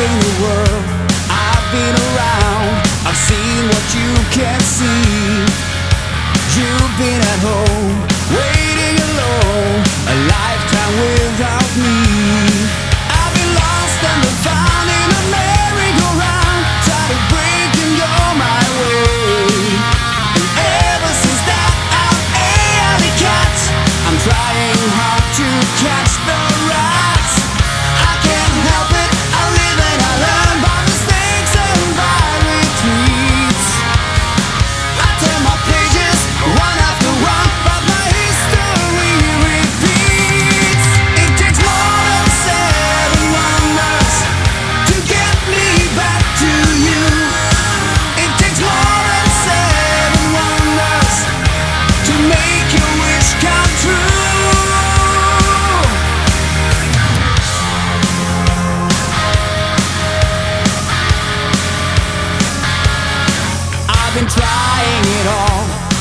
in the world. I've been around, I've seen what you can't see. You've been at home, waiting alone, a lifetime without me.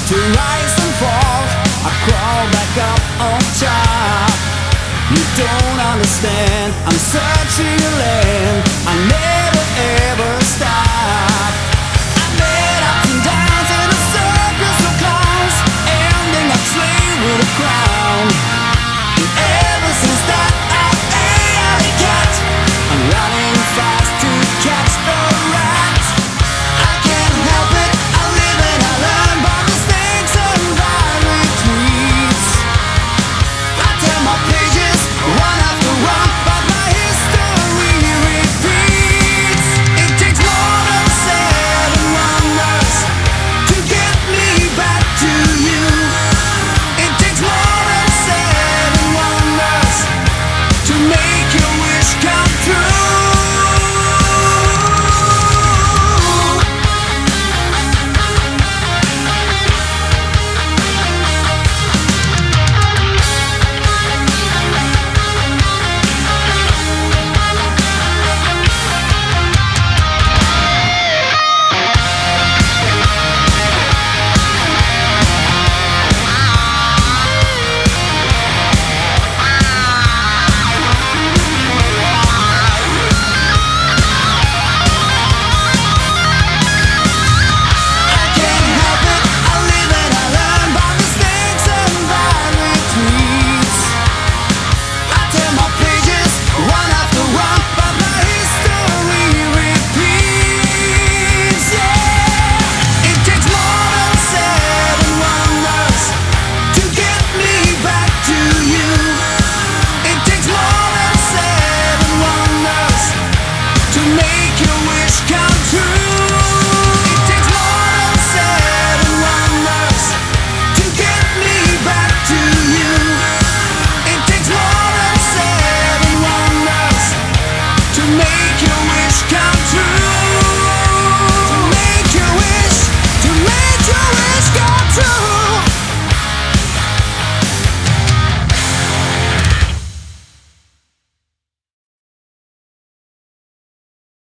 To rise and fall. I crawl back up on top. You don't understand. I'm searching your land.